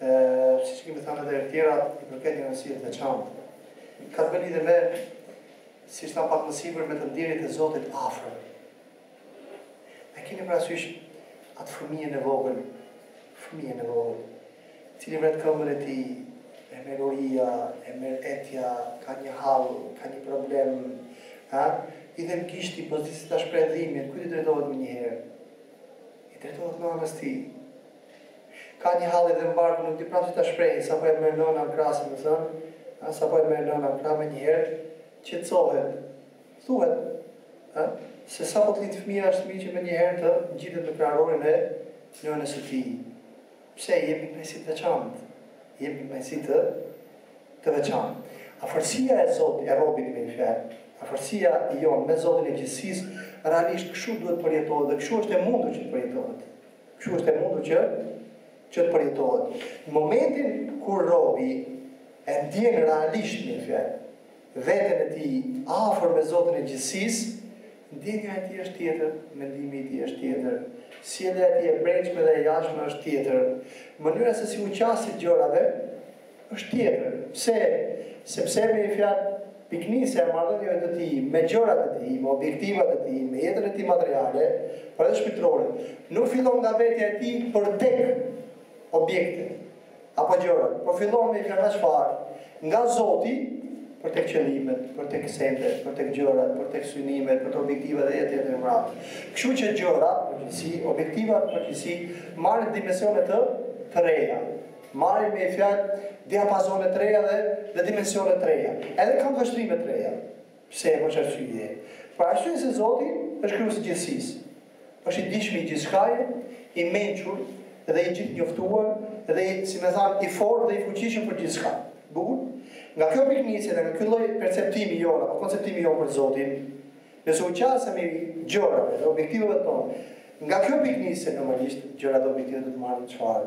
e, siç kemi thënë edhe herë tjera, i përket një rëndësie të veçantë. Ka të bëjë lidhje me siç thashë pak më sipër me të ndierit e Zotit afër. E kini parasysh atë fëmijën e vogël, fëmijën e vogël, i cili vret këmbën e tij, e merr uria, e merr etja, ka një hall, ka një problem, ha? i dhemb gishti, por po s'di si ta shprehë dhimbjen, kujt i drejtohet menjëherë? I drejtohet nënës së tij, Ka një hall i dhemb barku nuk di prap si ta shprehë sapo e merr nëna në krah si me thënë ë sapo e merr nëna në krah menjëherë qetësohet thuhet ë se sapo të lindë fëmija është mirë që menjëherë të ngjitet në kraharorin e nënës së tij pse i jep një qetësi të veçantë i jep një qetësi të të veçantë afërsia e Zot e robit me një fjalë afërsia jonë me Zotin e gjithësisë realisht kështu duhet të përjetohet dhe kështu është e mundur që të përjetohet Kështu është e mundur që që të përjetohet. Në momentin kur robi e ndjen realisht me një fjalë, veten e tij afër me Zotin e gjithësisë, ndjenja e tij është tjetër, mendimi i tij është tjetër, sjellja e tij e brendshme dhe e jashtme është tjetër, mënyra se si u qaset gjërave, Është tjetër. Pse? Sepse me një fjalë, pikënisja e marrëdhënieve të tij me gjërat e tij, me objektivat e tij, me jetën e tij materiale, por edhe shpirtërore, nuk fillon nga vetja e tij për tek objektet apo gjërat, por fillon me një fjalë çfarë nga Zoti për tek qëllimet, për tek sendet, për tek gjërat, për tek synimet, për tek objektivat dhe etj etj etj. Kështu që gjërat në përgjithësi, objektivat në përgjithësi, marrin dimensione të të reja. Marrin me një fjalë diapazone të reja dhe dhe dimensione të reja. Edhe këndvështrime të reja. Pse e për ç'arsye? Për arsyen se Zoti është krijues i gjithësisë. Është i dijshmi i gjithçkaje, i mençur dhe i gjithënjoftuar dhe si me thanë i fortë dhe i fuqishëm për gjithçka. Bukur? Nga kjo pikënisje dhe nga ky lloj perceptimi jonë apo konceptimi jonë për Zotin, nëse u qasemi gjërave dhe objektivave tona nga kjo pikënisje normalisht gjërat dhe objektivat do të marrin çfarë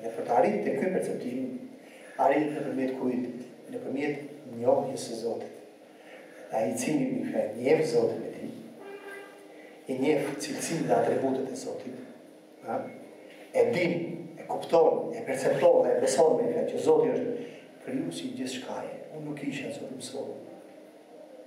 Dhe për të arritur te ky perceptimi, arrihet nëpërmjet kujt? Nëpërmjet njohjes së Zotit. Dhe ai i cili e njeh Zotin e tij, i njeh cilësitë dhe atributet e Zotit, ha? e din, e kupton, e percepton dhe e beson me një fjalë që Zoti është krijuesi i gjithçkaje. Unë nuk isha, Zoti më solli.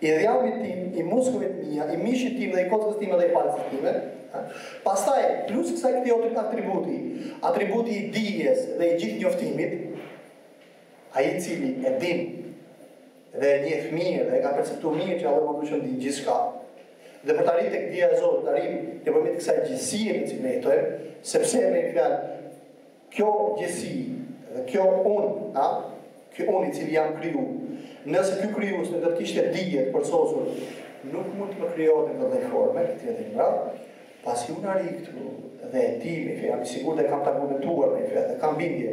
i dhjamit tim, i muskujve të mia, i mishit tim dhe i kockës time dhe i palcës time. Pastaj, plus kësaj këtij atributi, atributi i dijes dhe i gjithënjoftimit, ai i cili e din dhe e njeh mirë dhe e ka perceptuar mirë që Allahu xhelle shanuhu din gjithçka. Dhe për të arritur tek dija e Zotit, arrim nëpërmjet kësaj gjithësie në të cilën jetojmë, sepse me fjalë Kjo qenësi dhe kjo unë, a? Ky unë i cili jam kriju, nëse ky krijues nuk do të kishte dije të përsosur, nuk mund të më krijonte në këtë lloj forme, etj. Etj. Etj. Pra, pasi unë arrij këtu dhe e di me një fjalë, jam i sigurt dhe kam të argumentuar me një fjalë dhe kam bindje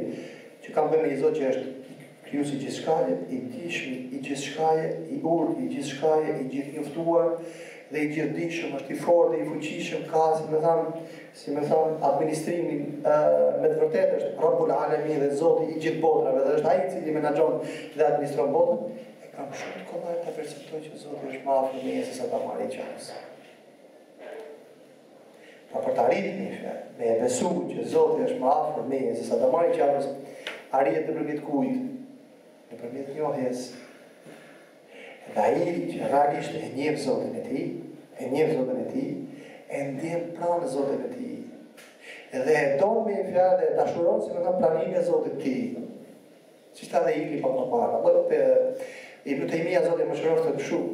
që kam të bëj me një Zot që është Krijues i gjithçkaje, i dijshmi i gjithçkaje, i urtë i gjithçkaje, i gjithënjoftuar dhe i gjithëdijshëm është i fortë dhe i fuqishëm ka si me thanë si me thanë administrimin e, me të vërtetë është Rabbul Alamin dhe Zoti i gjithë botrave dhe është ai i cili menaxhon dhe administron botën e kam shumë të kollaj ta perceptoj që Zoti është më afër meje se sa damari i qafës. Pra për të arritur me një fjalë, me e besu që Zoti është më afër meje se sa damari i qafës, arrihet nëpërmjet kujt? Nëpërmjet njohjes. Dhe ai që realisht e njeh Zotin e tij, e njeh Zotin e tij, e ndjen pranë Zotin e tij. Dhe e don me një fjalë dhe e dashuron si me thënë praninë e Zotit të tij. Siç tha dhe Iliri pak më parë, apo të i lutë i mija Zotin më shëroftë të shumë.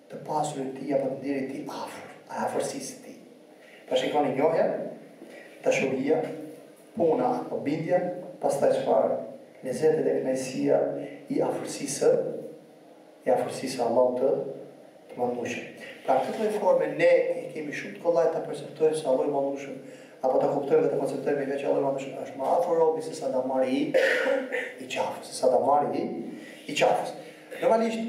të pasurit të tij apo të ndjerit të tij afër, a afërsisë së tij. Pra shikoni njohja, dashuria, puna apo bindja, pastaj çfarë? Lezeti dhe kënaqësia i afërsisë së, i afërsisë së Allahut të të Madhërueshëm. Pra këtë lloj forme ne e kemi shumë të kollajt ta perceptojmë se Allahu i Madhërueshëm apo ta kuptojmë dhe ta konceptojmë idenë që Allahu i Madhërueshëm është më afër robit se sa damari i i qafës, se sa damari i i qafës. Normalisht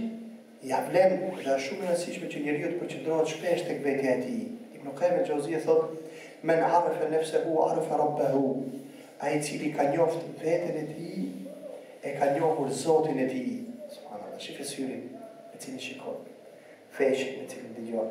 Ia vlen dhe është shumë e rëndësishme që njeriu të përqendrohet shpesh tek vetja e tij. Ibn Qayyim el-Jawziyja thotë, Men arafe nefsehu arafe Rabbehu, Ai i cili ka njoftë veten e tij, e ka njohur Zotin e tij. Subhanallah, shife syrin me të cilin shikon, veshin me të cilën dëgjon,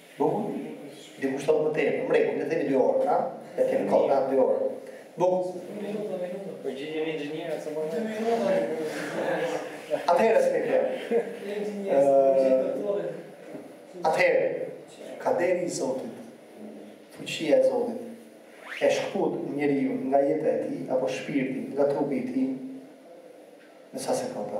Bukur. Dikush thotë më tepër, mrekullt, le të themi 2 orë, ha? Le të themi kot na 2 orë. Bukur. Përgjigjen e inxhinierëve se më në 2 minuta. Atëherë s'më vjen. Atëherë, kaderi i Zotit, fuqia e Zotit, e shkëput njeriun nga jeta e tij apo shpirtin nga trupi i tij në sa sekonda.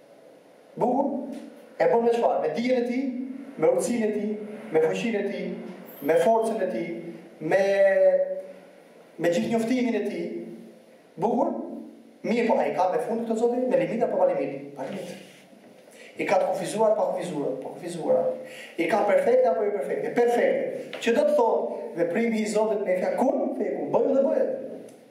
Bukur? E bën me çfarë? Me dijen e tij? Me urtësinë e tij? Me fuqinë e tij? Me forcën e tij? Me me gjithë njoftimin e tij? Bukur? Mirë, po a i ka me fund këto Zoti? Me limit apo pa limit? Pa limit. I ka të kufizuar apo pa kufizuar, pa kufizuar. I ka perfekte apo jo perfekte? Perfekte. Që do të thotë, veprimi i Zotit me një fjalë kun fejekun, bëhu dhe bëhet.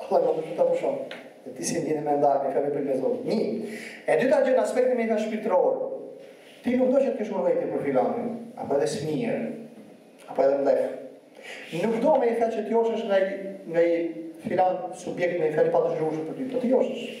Këto e kanë fituar më shumë. Dhe ti si e ndjen me ndarë, me një fjalë për një zonë. Një. E dyta gjë në aspektin më ka shpirtëror. Ti nuk do që të kesh urrejtje për filanin, apo edhe smirë, apo edhe mllef. Nuk do me një fjalë që të joshesh nga i, nga i filan subjekt me një fjalë pa të zhurshë për ty, po të joshesh.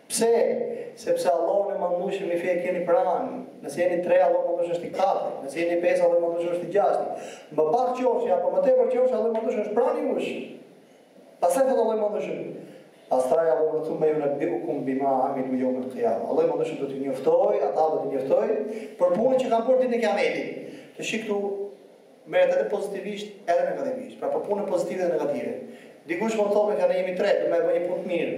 Pse? Sepse Allahun e Madhnushëm me një fjalë e keni pranë. Nëse jeni tre, Allahu Madhnushëm është i katërti. Nëse jeni pesë, Allahu Madhnushëm është i gjashti. Më pak qofshi apo më tepër qofshi, Allahu Madhnushëm është pranë jush. Pastaj thotë Allahu Madhnushëm, Pastaj Allahu do të thumme junebbiuhum bima amilu jeumel kijameh. Allahu Madhnushëm do të njoftoj, ata do të njoftoj, për punën që kanë bërë ditën e kiametit. Të shikë merret edhe pozitivisht edhe negativisht, pra për punën pozitive dhe negative. Dikush mund të thotë me një fjalë ne jemi tre, do me bo një punë të mirë.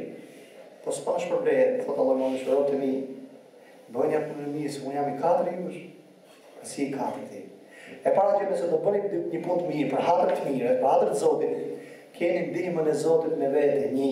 Po s'ka problem, thotë Allahu Madhnushëm robt e mi. Bëni një punë të mirë, se unë jam i katërti jush. Si i katërti. E para që nëse do bëni një punë të mirë, për hatër të mirë, për hatër të Zotit, keni ndihmën e Zotit me vete, një.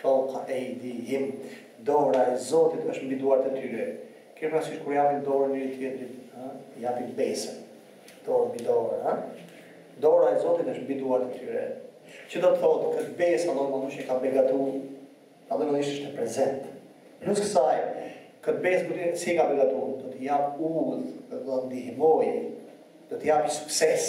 Fawqa aydihim, Dora e Zotit është mbi duart e tyre. E keni parasysh kur japin dorën njëri-tjetrit, ë? I japin besën. Dorë mbi dorë, ë? Dora e Zotit është mbi duart e tyre. Që do të thotë, këtë besë Allahu Madhnushëm e ka begatu, Allahu Madhnushëm është prezent. Plus kësaj, këtë besë meqë e ka begatu, do të japë udhë, do të ndihmojë, do të japë sukses.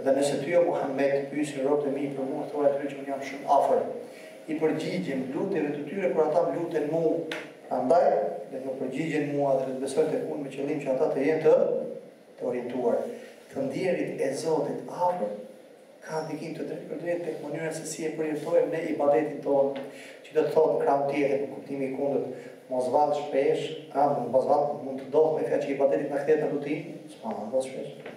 Dhe nëse ty o Muhammed të pyesin robët e mi për mua, thuaj atyre që unë jam shumë afër, i përgjigjem lutjeve të tyre kur ata më luten mua, prandaj le të më përgjigjen mua dhe le të besojnë tek unë me qëllim që ata të jenë të të orientuar. Të ndjerit e Zotit afër ka ndikim të drejtpërdrejtë tek mënyra se si e përjetojmë ne ibadetin tonë, që do të thotë në krahun tjetër, në kuptimin e kundërt, mos vall shpesh, a mos vall, mund të ndodhë me një fjalë që ibadeti na kthehet në rutinë, s'po vall shpesh.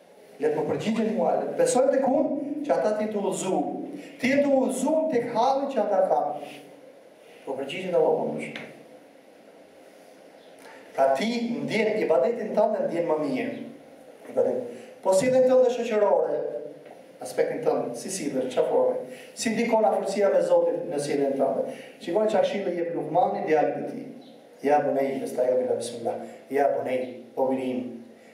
Le të më përgjigjen mua, le të besojnë tek unë, që ata të jenë të udhëzuar. Të jenë të udhëzuar tek halli që ata kanë. U përgjigjet Allahu Madhnushëm. Pra ti ndjen ibadetin tënd e ndjen më mirë. Ibadetin. Po sjelljet e tua shoqërore, aspektin të të, si sjellje që formon, si ndikon afërsia me Zotin në sjelljen tënde. Shiko një këshillë që i jep Lukmani djalit të tij. Ja bunejje, pas estaidhu billah bismillah. Ja bunejje, o biri im.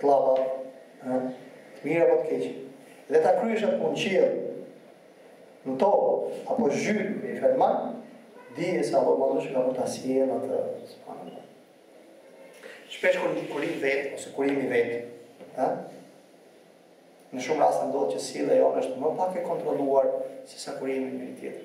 Kllapa, ë? Të mirë apo të keqe? Dhe ta kryesh atë punë në qiell, në tokë, apo zhyt në një fermak, dije se Allahu Madhnushëm ka për ta sjellë atë, subhanallah. Shpesh kur rri vet ose kur jemi vet, ë? Në shumë raste ndodh që sjellja jonë është më pak e kontrolluar se sa kur jemi me një tjetër.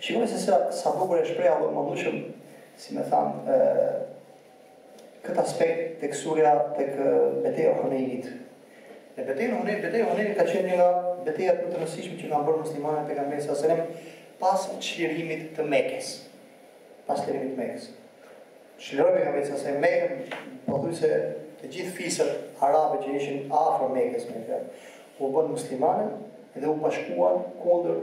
Shikoni se sa sa bukur e shpreh Allahu i Madhërishëm, si me thënë, këtë aspekt tek surja tek Beteja e Hunejnit. Në Betejën e Hunejnit, Beteja e Hunejnit ka qenë një nga betejat më të rëndësishme që kanë bërë muslimanët e pejgamberit sa selam pas çlirimit të Mekes. Pas çlirimit të Mekes. Çliroi pejgamberi sa selam Mekën, pothuajse të gjithë fiset arabe që ishin afër Mekes me fjalë u bënë muslimanë dhe u bashkuan kundër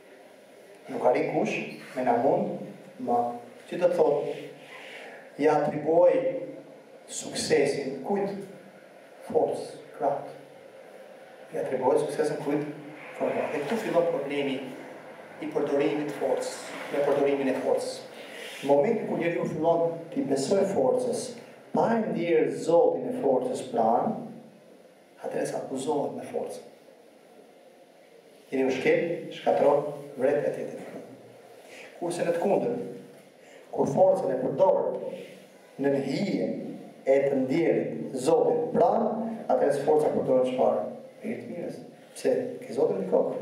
Nuk arrin kush me na mund ma. Që do të thotë, ia atribuoj suksesin kujt? Forcës, krahët. I atribuoj suksesin kujt? Forcës. Dhe këtu fillon problemi i përdorimit të forcës, me përdorimin e forcës. Në momentin kur njeriu fillon t'i besojë forcës, pa e ndjerë Zotin e forcës pranë, Atëherë abuzohet me forcë. Njeriu shkel, shkatërron, vret etj etj. Kurse në të kundërt, kur forcën e përdor nën hijen e të ndjerit Zotin pranë, atëherë forca përdoret çfarë? Në të mirë të së mirës. Pse? Ke Zotin mbi kokë.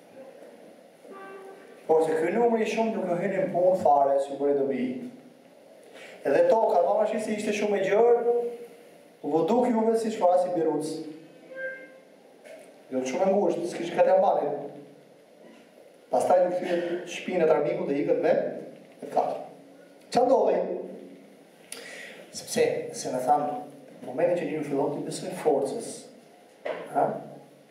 Por se ky numri i shumtë nuk ju hyri në punë fare, s'ju bëri dobi. Edhe toka, thotë, ashtu si ishte shumë e gjërë, u duk juve si çfarë, si birucë. Domethënë shumë e ngushtë, s'kishit ku t'ia mbanit. Pastaj ju kthyet shpinën te armiku dhe ikët me, me të katra. Ça ndodhi? Sepse, si me thënë, në momentin që njeriu fillon t'i besojë forcës, ha?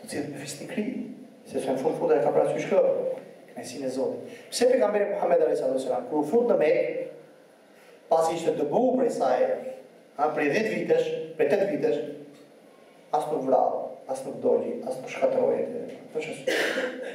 Do të jetë me fisnikëri, sepse në fund fund ai ka parasysh kë? Kënaqësinë e Zotit. Pse pejgamberi Muhammed alayhi salatu wasalam kur u fut në Mekë, pasi ishte dëbuar prej saj, ha prej 10 vitesh, prej 8 vitesh, as nuk vrau, as nuk dogji, as nuk shkatërroi atë. Po çfarë?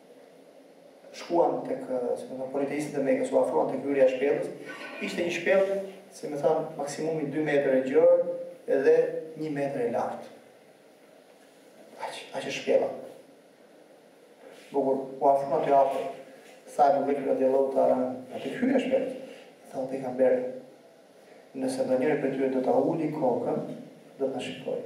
shkuan tek, si me thënë, politeistët e Mekës, u afruan tek hyrja e shpellës, ishte një shpellë, si me thënë, maksimumi dy metër e gjerë dhe një metër e lartë. Aq, aq është shpella. Po kur u afruan aty afër, tha Ebu Bekri radijallahu teala anhu, aty te hyrja e shpellës, tha o pejgamber, nëse ndonjëri prej tyre do ta ulë kokën, do të na shikojë.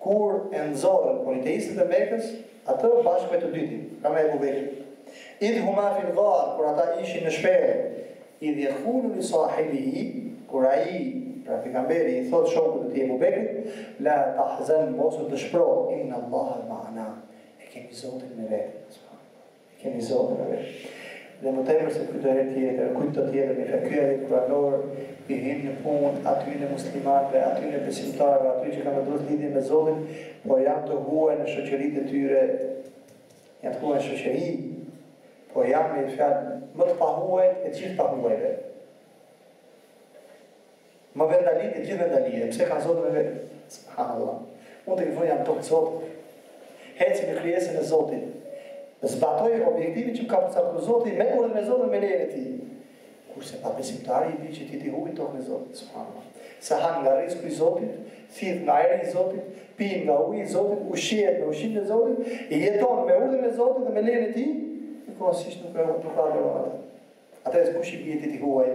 Kur e nxorën politeistët e Mekës, atë bashkë me të dytin, pra me Ebu Bekrin. Idh huma fil gharë, kur ata ishin në shpellë, idh jequlu li sahibihi, kur ai, pra Pejgamberi, i thotë shokut të tij Ebu Bekrit, La tahzan, mos u dëshpëro, inna Allahe ma'ana, e kemi Zotin me vete. Subhanallahu. Kemi Zotin me vete. Dhe më tepër se kujtdo tjetër, kujtdo tjetër një herë, ky ajet kuranor i hyn në punë atyne muslimanëve, atyne besimtarëve, atyre që kanë vendosur lidhjen me Zotin, por janë të huaj në shoqëritë e tyre, janë të huaj në shoqëri, por janë me një fjalë më të pahuajt e gjithë pahuajve. Më vendalit e gjithë vendalive, pse kanë Zotin me vete? Subhanallah. Unë të këtë vend jam tokë të Zotit. Heci në krijesën e Zotit. Zbatoj objektivin që ka përcaktuar Zoti me urdhën e Zotit me lejen e tij. Kurse pa besimtari i di që ti je i huj mbi tokën e Zotit, subhanallah. Se han nga risku i Zotit, thith nga ajri i Zotit, pi nga uji i Zotit, ushqehet me ushqimin e Zotit, jeton me urdhën e Zotit dhe me lejen e tij, i kohësisht nuk e nuk ka dhe atë. Atë e kush i bie ti i huaj.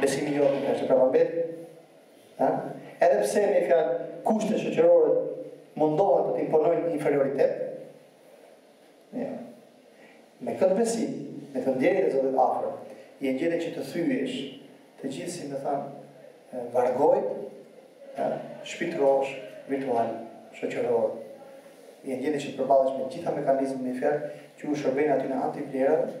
Besimi jot i ka qëka vëmbet, ha? Edhe pse me fjalë kushtet shoqërore mundohen të të imponojnë inferioritet, ja. me këtë besim, me këtë ndjenjë e Zotit afër, je n'gjendje që të thyesh, të gjithë si me thanë, vargojt, ja, shpirtror, virtual, shoqëror, je n'gjendje që të përballesh me gjitha mekanizmat me një fjalë, që u shërbejnë atyne anti-vlerave,